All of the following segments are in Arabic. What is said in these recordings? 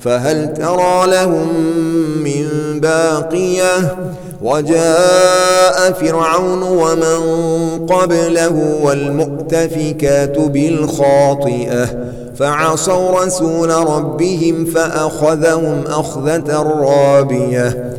فهل ترى لهم من باقية؟ وجاء فرعون ومن قبله والمؤتفكات بالخاطئة فعصوا رسول ربهم فأخذهم أخذة رابية.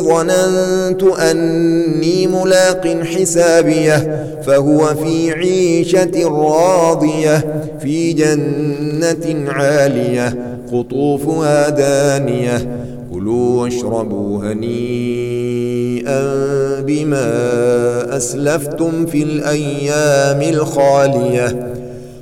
ظننت أني ملاق حسابية فهو في عيشة راضية في جنة عالية قطوفها دانية. كلوا واشربوا هنيئا بما أسلفتم في الأيام الخالية.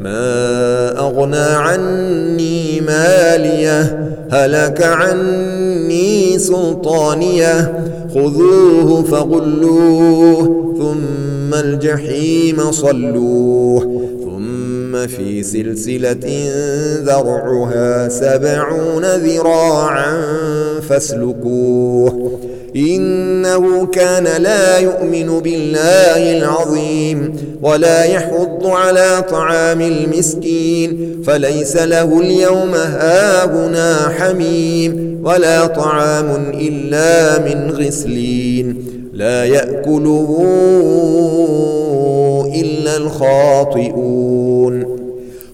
ما أغنى عني مالية هلك عني سلطانية خذوه فغلوه ثم الجحيم صلوه ثم في سلسلة ذرعها سبعون ذراعا فاسلكوه. إنه كان لا يؤمن بالله العظيم ولا يحض على طعام المسكين فليس له اليوم هاهنا حميم ولا طعام إلا من غسلين لا يأكله إلا الخاطئون